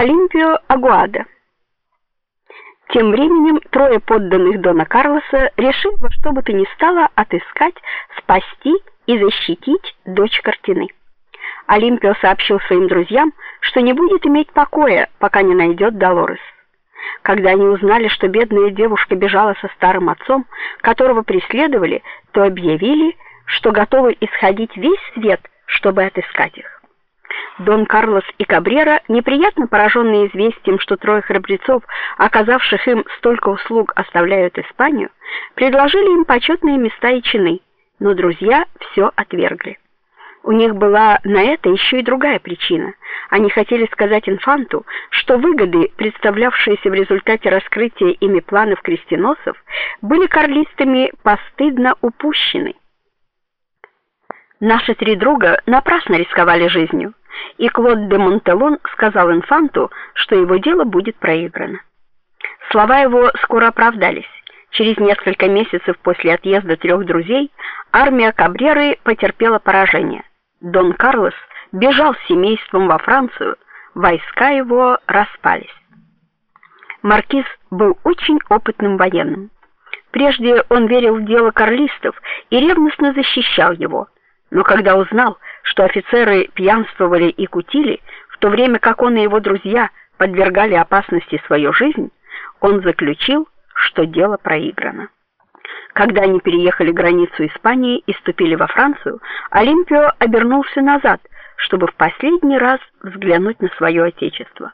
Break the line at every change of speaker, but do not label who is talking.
Олимпио Агуада. Тем временем трое подданных Дона Карлоса решили во что бы то ни стало отыскать, спасти и защитить дочь Картины. Олимпио сообщил своим друзьям, что не будет иметь покоя, пока не найдет Долорес. Когда они узнали, что бедная девушка бежала со старым отцом, которого преследовали, то объявили, что готовы исходить весь свет, чтобы отыскать их. Дон Карлос и Кабрера, неприятно пораженные известием, что трое храбрецов, оказавших им столько услуг, оставляют Испанию, предложили им почетные места и чины, но друзья все отвергли. У них была на это еще и другая причина. Они хотели сказать инфанту, что выгоды, представлявшиеся в результате раскрытия ими планов крестоносцев, были карлистами постыдно упущены. Наши три друга напрасно рисковали жизнью и Клод де Монтелон сказал инфанту, что его дело будет проиграно. Слова его скоро оправдались. Через несколько месяцев после отъезда трех друзей армия Кабреры потерпела поражение. Дон Карлос бежал с семейством во Францию, войска его распались. Маркиз был очень опытным военным. Прежде он верил в дело карлистов и ревностно защищал его. Но когда узнал, что офицеры пьянствовали и кутили, в то время как он и его друзья подвергали опасности свою жизнь, он заключил, что дело проиграно. Когда они переехали границу Испании и ступили во Францию, Олимпио обернулся назад, чтобы в последний раз взглянуть на свое отечество.